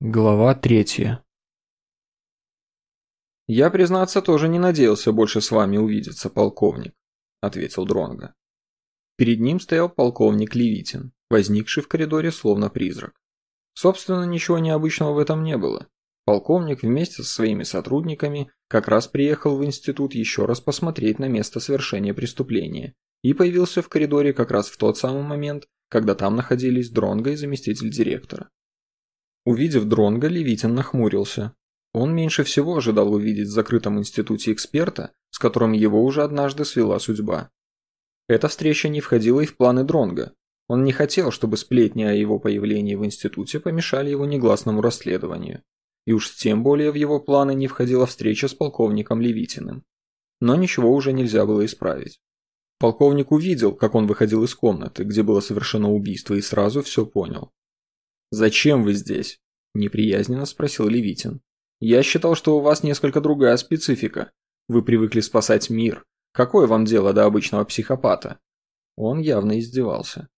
Глава третья. «Я, признаться, тоже не надеялся больше с вами увидеться, полковник», — ответил Дронго. Перед ним стоял полковник Левитин, возникший в коридоре словно призрак. Собственно, ничего необычного в этом не было. Полковник вместе со своими сотрудниками как раз приехал в институт еще раз посмотреть на место совершения преступления и появился в коридоре как раз в тот самый момент, когда там находились Дронго и заместитель директора. Увидев Дронга, Левитин нахмурился. Он меньше всего ожидал увидеть в закрытом институте эксперта, с которым его уже однажды свела судьба. Эта встреча не входила и в планы Дронга. Он не хотел, чтобы сплетни о его появлении в институте помешали его негласному расследованию. И уж тем более в его планы не входила встреча с полковником Левитиным. Но ничего уже нельзя было исправить. Полковник увидел, как он выходил из комнаты, где было совершено убийство, и сразу все понял. «Зачем вы здесь?» – неприязненно спросил Левитин. «Я считал, что у вас несколько другая специфика. Вы привыкли спасать мир. Какое вам дело до обычного психопата?» Он явно издевался.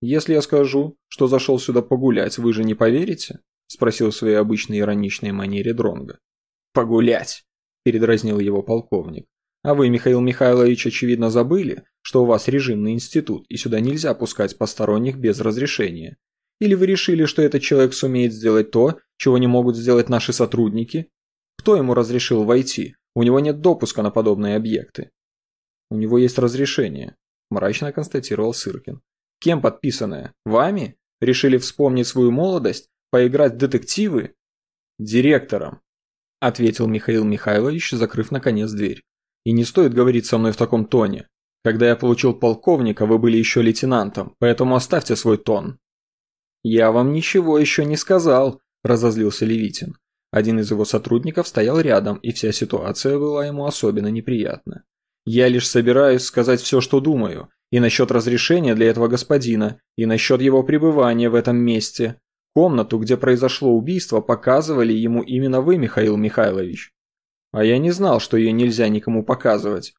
«Если я скажу, что зашел сюда погулять, вы же не поверите?» – спросил в своей обычной ироничной манере Дронга. «Погулять!» – передразнил его полковник. «А вы, Михаил Михайлович, очевидно забыли, что у вас режимный институт, и сюда нельзя пускать посторонних без разрешения. Или вы решили, что этот человек сумеет сделать то, чего не могут сделать наши сотрудники? Кто ему разрешил войти? У него нет допуска на подобные объекты. У него есть разрешение, мрачно констатировал Сыркин. Кем подписанное? Вами? Решили вспомнить свою молодость? Поиграть в детективы? Директором, ответил Михаил Михайлович, закрыв наконец дверь. И не стоит говорить со мной в таком тоне. Когда я получил полковника, вы были еще лейтенантом, поэтому оставьте свой тон. «Я вам ничего еще не сказал», – разозлился Левитин. Один из его сотрудников стоял рядом, и вся ситуация была ему особенно неприятна. «Я лишь собираюсь сказать все, что думаю, и насчет разрешения для этого господина, и насчет его пребывания в этом месте. Комнату, где произошло убийство, показывали ему именно вы, Михаил Михайлович. А я не знал, что ее нельзя никому показывать».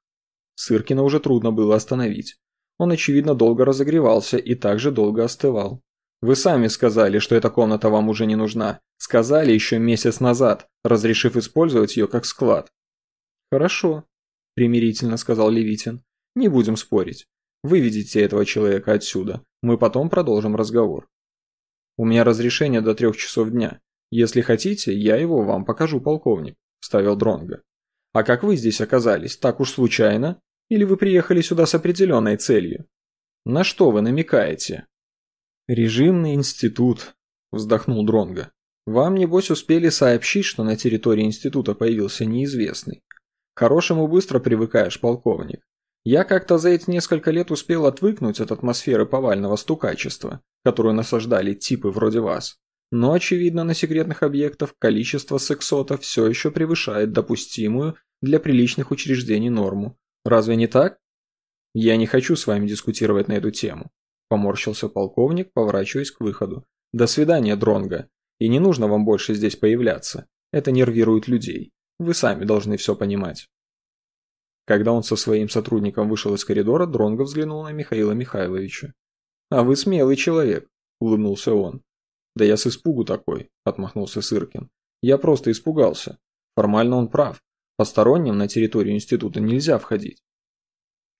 Сыркина уже трудно было остановить. Он, очевидно, долго разогревался и также долго остывал. Вы сами сказали, что эта комната вам уже не нужна. Сказали еще месяц назад, разрешив использовать ее как склад. Хорошо, примирительно сказал Левитин. Не будем спорить. Выведите этого человека отсюда. Мы потом продолжим разговор. У меня разрешение до трех часов дня. Если хотите, я его вам покажу, полковник, вставил Дронга. А как вы здесь оказались, так уж случайно? Или вы приехали сюда с определенной целью? На что вы намекаете? «Режимный институт», – вздохнул Дронга. «Вам, небось, успели сообщить, что на территории института появился неизвестный. К хорошему быстро привыкаешь, полковник. Я как-то за эти несколько лет успел отвыкнуть от атмосферы повального стукачества, которую насаждали типы вроде вас. Но, очевидно, на секретных объектах количество сексотов все еще превышает допустимую для приличных учреждений норму. Разве не так? Я не хочу с вами дискутировать на эту тему. Поморщился полковник, поворачиваясь к выходу. «До свидания, Дронго. И не нужно вам больше здесь появляться. Это нервирует людей. Вы сами должны все понимать». Когда он со своим сотрудником вышел из коридора, Дронго взглянул на Михаила Михайловича. «А вы смелый человек», – улыбнулся он. «Да я с испугу такой», – отмахнулся Сыркин. «Я просто испугался. Формально он прав. Посторонним на территорию института нельзя входить.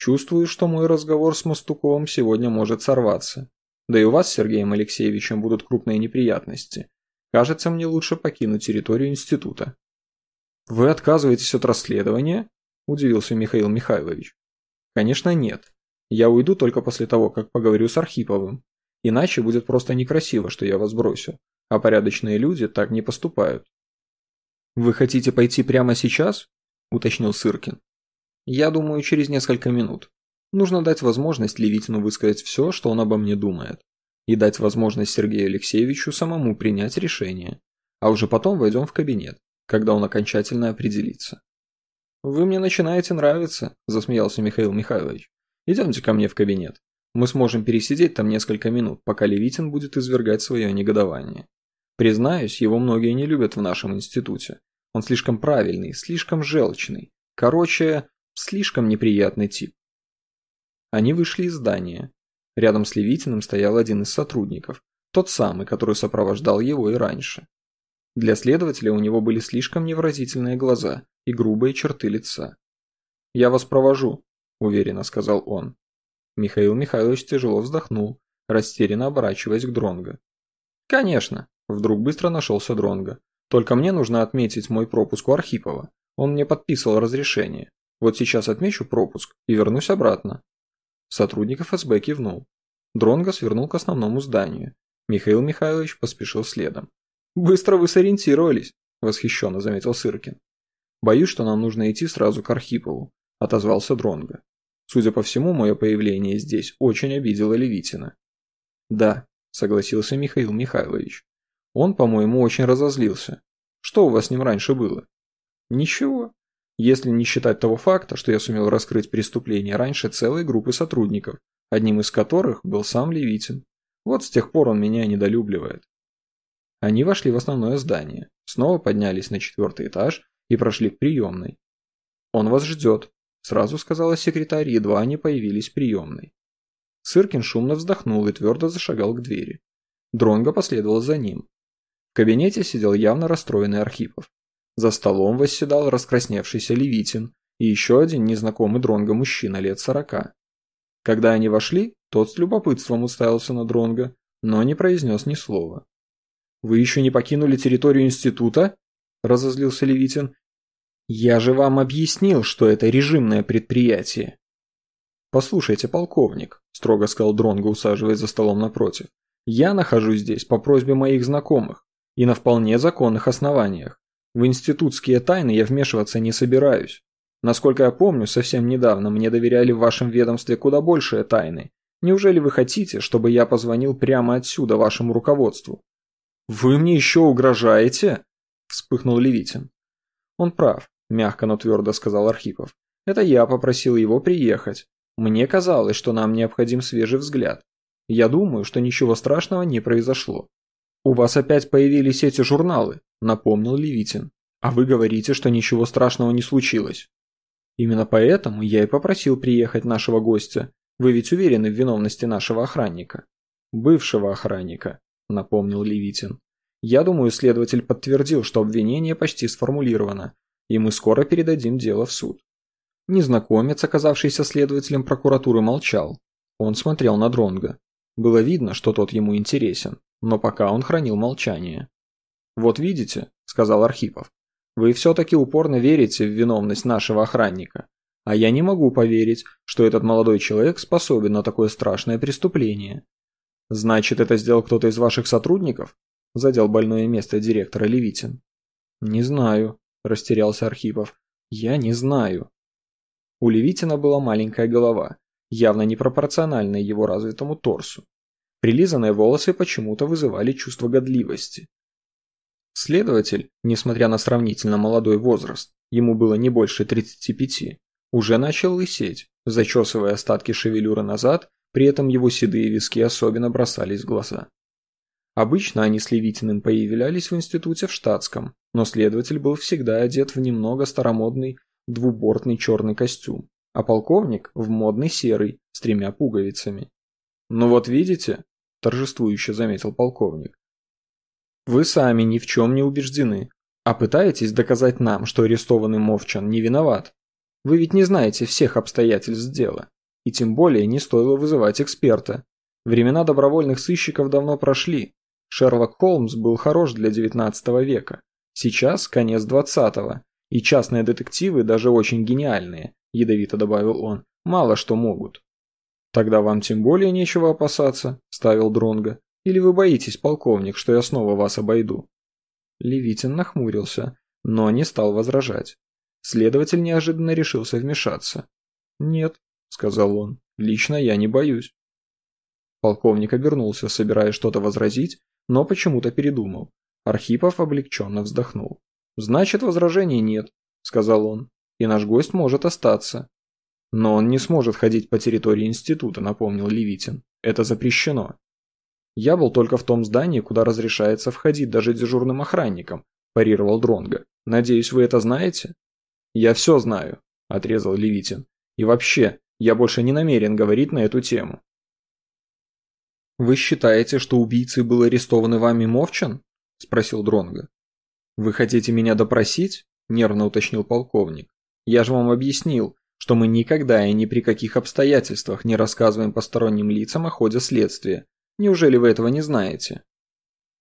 Чувствую, что мой разговор с Мостуковым сегодня может сорваться. Да и у вас Сергеем Алексеевичем будут крупные неприятности. Кажется, мне лучше покинуть территорию института. Вы отказываетесь от расследования? Удивился Михаил Михайлович. Конечно, нет. Я уйду только после того, как поговорю с Архиповым. Иначе будет просто некрасиво, что я вас бросил. А порядочные люди так не поступают. Вы хотите пойти прямо сейчас? Уточнил Сыркин. Я думаю, через несколько минут. Нужно дать возможность Левитину высказать все, что он обо мне думает. И дать возможность Сергею Алексеевичу самому принять решение. А уже потом войдем в кабинет, когда он окончательно определится. «Вы мне начинаете нравиться», – засмеялся Михаил Михайлович. «Идемте ко мне в кабинет. Мы сможем пересидеть там несколько минут, пока Левитин будет извергать свое негодование. Признаюсь, его многие не любят в нашем институте. Он слишком правильный, слишком желчный. Короче, Слишком неприятный тип. Они вышли из здания. Рядом с Левитиным стоял один из сотрудников, тот самый, который сопровождал его и раньше. Для следователя у него были слишком невыразительные глаза и грубые черты лица. «Я вас провожу», – уверенно сказал он. Михаил Михайлович тяжело вздохнул, растерянно оборачиваясь к Дронго. «Конечно», – вдруг быстро нашелся Дронго. «Только мне нужно отметить мой пропуск у Архипова. Он мне подписывал разрешение. Вот сейчас отмечу пропуск и вернусь обратно». Сотрудник ФСБ кивнул. Дронго свернул к основному зданию. Михаил Михайлович поспешил следом. «Быстро вы сориентировались», – восхищенно заметил Сыркин. «Боюсь, что нам нужно идти сразу к Архипову», – отозвался Дронго. Судя по всему, мое появление здесь очень обидело Левитина. «Да», – согласился Михаил Михайлович. «Он, по-моему, очень разозлился. Что у вас с ним раньше было?» «Ничего. Если не считать того факта, что я сумел раскрыть преступление раньше целой группы сотрудников, одним из которых был сам Левитин. Вот с тех пор он меня недолюбливает. Они вошли в основное здание, снова поднялись на четвертый этаж и прошли к приемной. «Он вас ждет», – сразу сказала секретарь, едва они появились в приемной. Сыркин шумно вздохнул и твердо зашагал к двери. Дронго последовал за ним. В кабинете сидел явно расстроенный Архипов. За столом восседал раскрасневшийся Левитин и еще один незнакомый Дронго мужчина лет сорока. Когда они вошли, тот с любопытством уставился на Дронго, но не произнес ни слова. «Вы еще не покинули территорию института?» – разозлился Левитин. «Я же вам объяснил, что это режимное предприятие». «Послушайте, полковник», – строго сказал Дронго, усаживаясь за столом напротив. «Я нахожусь здесь по просьбе моих знакомых и на вполне законных основаниях. В институтские тайны я вмешиваться не собираюсь. Насколько я помню, совсем недавно мне доверяли в вашем ведомстве куда большие тайны. Неужели вы хотите, чтобы я позвонил прямо отсюда вашему руководству? «Вы мне еще угрожаете?» – вспыхнул Левитин. «Он прав», – мягко, но твердо сказал Архипов. «Это я попросил его приехать. Мне казалось, что нам необходим свежий взгляд. Я думаю, что ничего страшного не произошло». «У вас опять появились эти журналы», – напомнил Левитин. «А вы говорите, что ничего страшного не случилось». «Именно поэтому я и попросил приехать нашего гостя. Вы ведь уверены в виновности нашего охранника?» «Бывшего охранника», – напомнил Левитин. «Я думаю, следователь подтвердил, что обвинение почти сформулировано, и мы скоро передадим дело в суд». Незнакомец, оказавшийся следователем прокуратуры, молчал. Он смотрел на Дронга. Было видно, что тот ему интересен, но пока он хранил молчание. «Вот видите», – сказал Архипов, – «вы все-таки упорно верите в виновность нашего охранника. А я не могу поверить, что этот молодой человек способен на такое страшное преступление. «Значит, это сделал кто-то из ваших сотрудников?» – задел больное место директора Левитин. «Не знаю», – растерялся Архипов. «Я не знаю». У Левитина была маленькая голова, явно непропорциональная его развитому торсу. Прилизанные волосы почему-то вызывали чувство годливости. Следователь, несмотря на сравнительно молодой возраст, ему было не больше 35, уже начал лысеть, зачесывая остатки шевелюры назад при этом его седые виски особенно бросались в глаза. Обычно они с Левитиным появлялись в институте в штатском, но следователь был всегда одет в немного старомодный двубортный черный костюм, а полковник в модный серый с тремя пуговицами. «Ну вот видите», – торжествующе заметил полковник, – «вы сами ни в чем не убеждены, а пытаетесь доказать нам, что арестованный Мовчан не виноват. Вы ведь не знаете всех обстоятельств дела. И тем более не стоило вызывать эксперта. Времена добровольных сыщиков давно прошли. Шерлок Холмс был хорош для 19 века. Сейчас конец 20 и частные детективы, даже очень гениальные, ядовито добавил он, мало что могут. Тогда вам тем более нечего опасаться, ставил Дронга. Или вы боитесь, полковник, что я снова вас обойду? Левитин нахмурился, но не стал возражать. Следователь неожиданно решился вмешаться. Нет, сказал он. «Лично я не боюсь». Полковник обернулся, собираясь что-то возразить, но почему-то передумал. Архипов облегченно вздохнул. «Значит, возражений нет», — сказал он, — «и наш гость может остаться». «Но он не сможет ходить по территории института», — напомнил Левитин. «Это запрещено». «Я был только в том здании, куда разрешается входить даже дежурным охранникам», – парировал Дронга. «Надеюсь, вы это знаете?» «Я все знаю», – отрезал Левитин. «И вообще, я больше не намерен говорить на эту тему. «Вы считаете, что убийцей был арестованный вами Мовчан?» – спросил Дронго. «Вы хотите меня допросить?» – нервно уточнил полковник. «Я же вам объяснил, что мы никогда и ни при каких обстоятельствах не рассказываем посторонним лицам о ходе следствия. Неужели вы этого не знаете?»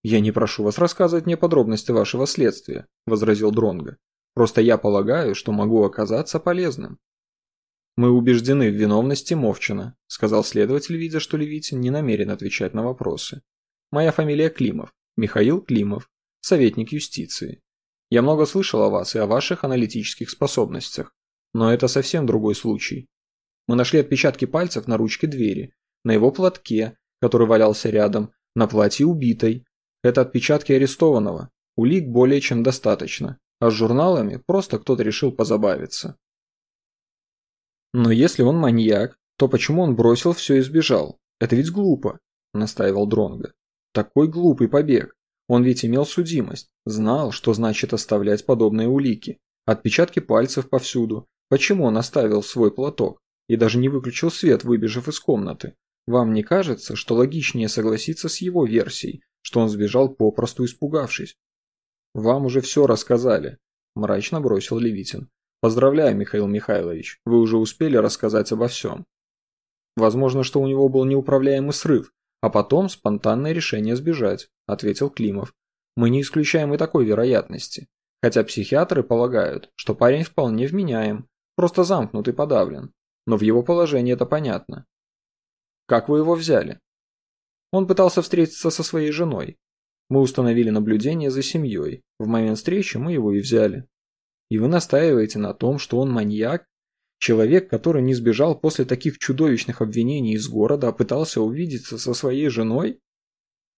«Я не прошу вас рассказывать мне подробности вашего следствия», – возразил Дронго. «Просто я полагаю, что могу оказаться полезным». «Мы убеждены в виновности Мовчина», – сказал следователь, видя, что Левитин не намерен отвечать на вопросы. «Моя фамилия Климов, Михаил Климов, советник юстиции. Я много слышал о вас и о ваших аналитических способностях, но это совсем другой случай. Мы нашли отпечатки пальцев на ручке двери, на его платке, который валялся рядом, на платье убитой. Это отпечатки арестованного, улик более чем достаточно, а с журналами просто кто-то решил позабавиться. Но если он маньяк, то почему он бросил все и сбежал? Это ведь глупо, настаивал Дронго. Такой глупый побег. Он ведь имел судимость, знал, что значит оставлять подобные улики. Отпечатки пальцев повсюду. Почему он оставил свой платок? И даже не выключил свет, выбежав из комнаты. Вам не кажется, что логичнее согласиться с его версией, что он сбежал попросту испугавшись? Вам уже все рассказали, мрачно бросил Левитин. Поздравляю, Михаил Михайлович, вы уже успели рассказать обо всем. Возможно, что у него был неуправляемый срыв, а потом спонтанное решение сбежать, ответил Климов. Мы не исключаем и такой вероятности. Хотя психиатры полагают, что парень вполне вменяем, просто замкнут и подавлен. Но в его положении это понятно. Как вы его взяли? Он пытался встретиться со своей женой. Мы установили наблюдение за семьей. В момент встречи мы его и взяли. И вы настаиваете на том, что он маньяк? Человек, который не сбежал после таких чудовищных обвинений из города, а пытался увидеться со своей женой?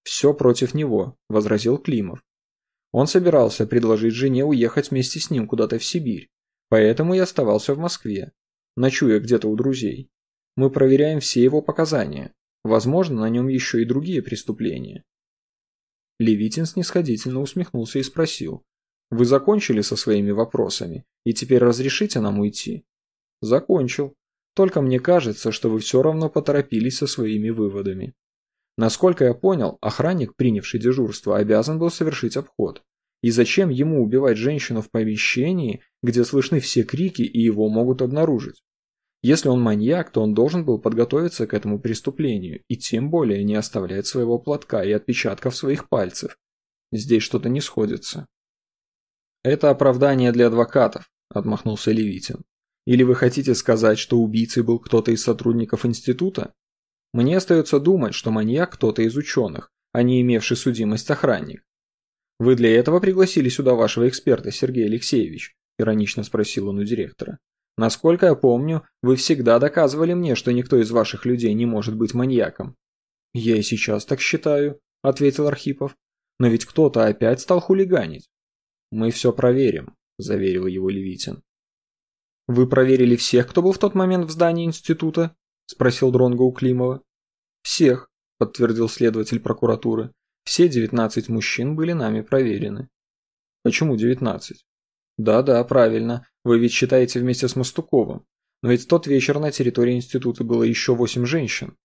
Все против него, возразил Климов. Он собирался предложить жене уехать вместе с ним куда-то в Сибирь, поэтому и оставался в Москве, ночуя где-то у друзей. Мы проверяем все его показания. Возможно, на нем еще и другие преступления. Левитин снисходительно усмехнулся и спросил. Вы закончили со своими вопросами и теперь разрешите нам уйти? Закончил. Только мне кажется, что вы все равно поторопились со своими выводами. Насколько я понял, охранник, принявший дежурство, обязан был совершить обход. И зачем ему убивать женщину в помещении, где слышны все крики и его могут обнаружить? Если он маньяк, то он должен был подготовиться к этому преступлению и тем более не оставлять своего платка и отпечатков своих пальцев. Здесь что-то не сходится. «Это оправдание для адвокатов», – отмахнулся Левитин. «Или вы хотите сказать, что убийцей был кто-то из сотрудников института? Мне остается думать, что маньяк кто-то из ученых, а не имевший судимость охранник. Вы для этого пригласили сюда вашего эксперта, Сергей Алексеевич?» – иронично спросил он у директора. «Насколько я помню, вы всегда доказывали мне, что никто из ваших людей не может быть маньяком». «Я и сейчас так считаю», – ответил Архипов. «Но ведь кто-то опять стал хулиганить». «Мы все проверим», – заверил его Левитин. «Вы проверили всех, кто был в тот момент в здании института?» – спросил Дронго у Климова. «Всех», – подтвердил следователь прокуратуры. «Все девятнадцать мужчин были нами проверены». «Почему девятнадцать?» «Да-да, правильно. Вы ведь считаете вместе с Мостуковым. Но ведь тот вечер на территории института было еще восемь женщин».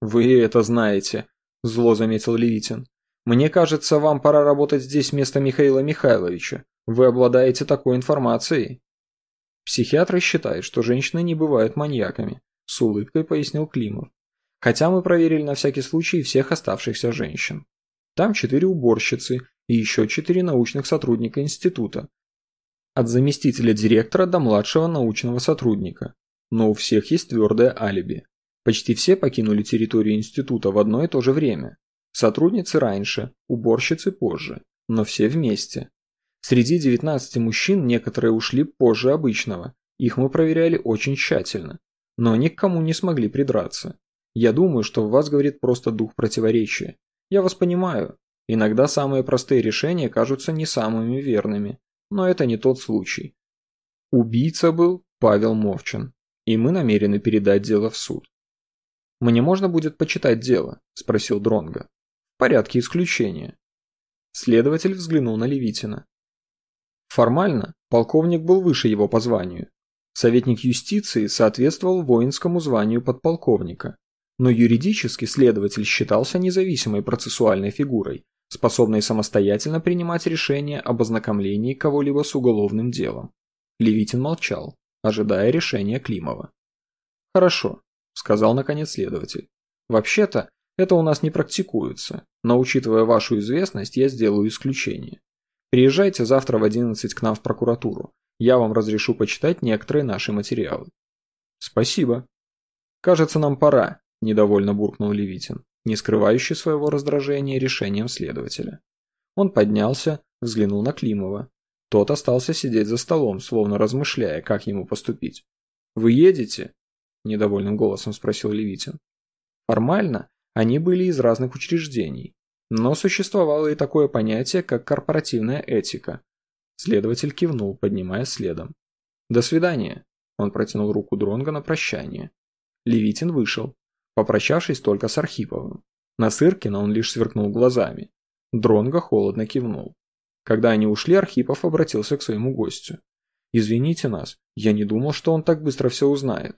«Вы это знаете», – зло заметил Левитин. Мне кажется, вам пора работать здесь вместо Михаила Михайловича. Вы обладаете такой информацией. Психиатры считают, что женщины не бывают маньяками, с улыбкой пояснил Климов. Хотя мы проверили на всякий случай всех оставшихся женщин. Там четыре уборщицы и еще четыре научных сотрудника института. От заместителя директора до младшего научного сотрудника. Но у всех есть твердое алиби. Почти все покинули территорию института в одно и то же время. Сотрудницы раньше, уборщицы позже, но все вместе. Среди 19 мужчин некоторые ушли позже обычного, их мы проверяли очень тщательно, но ни к кому не смогли придраться. Я думаю, что в вас говорит просто дух противоречия. Я вас понимаю. Иногда самые простые решения кажутся не самыми верными, но это не тот случай. Убийца был Павел Мовчин, и мы намерены передать дело в суд. «Мне можно будет почитать дело?» – спросил Дронга порядке исключения. Следователь взглянул на Левитина. Формально полковник был выше его по званию. Советник юстиции соответствовал воинскому званию подполковника, но юридически следователь считался независимой процессуальной фигурой, способной самостоятельно принимать решения об ознакомлении кого-либо с уголовным делом. Левитин молчал, ожидая решения Климова. «Хорошо», – сказал наконец следователь. «Вообще-то, это у нас не практикуется, но учитывая вашу известность, я сделаю исключение. Приезжайте завтра в 11 к нам в прокуратуру. Я вам разрешу почитать некоторые наши материалы». «Спасибо». «Кажется, нам пора», – недовольно буркнул Левитин не скрывающий своего раздражения решением следователя. Он поднялся, взглянул на Климова. Тот остался сидеть за столом, словно размышляя, как ему поступить. «Вы едете?» – недовольным голосом спросил Левитин. Формально они были из разных учреждений, но существовало и такое понятие, как корпоративная этика. Следователь кивнул, поднимая следом. «До свидания!» – он протянул руку Дронга на прощание. Левитин вышел, попрощавшись только с Архиповым. На Сыркина он лишь сверкнул глазами. Дронго холодно кивнул. Когда они ушли, Архипов обратился к своему гостю. «Извините нас, я не думал, что он так быстро все узнает».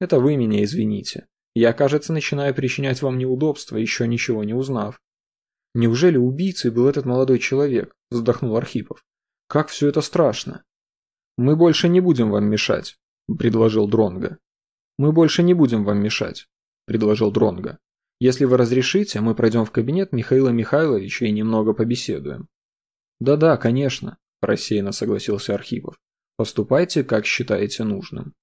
«Это вы меня извините. Я, кажется, начинаю причинять вам неудобства, еще ничего не узнав». «Неужели убийцей был этот молодой человек?» – вздохнул Архипов. «Как все это страшно!» «Мы больше не будем вам мешать», – предложил Дронго. «Мы больше не будем вам мешать предложил Дронга. Если вы разрешите, мы пройдем в кабинет Михаила Михайловича и немного побеседуем. Да-да, конечно, рассеянно согласился Архипов. Поступайте, как считаете нужным.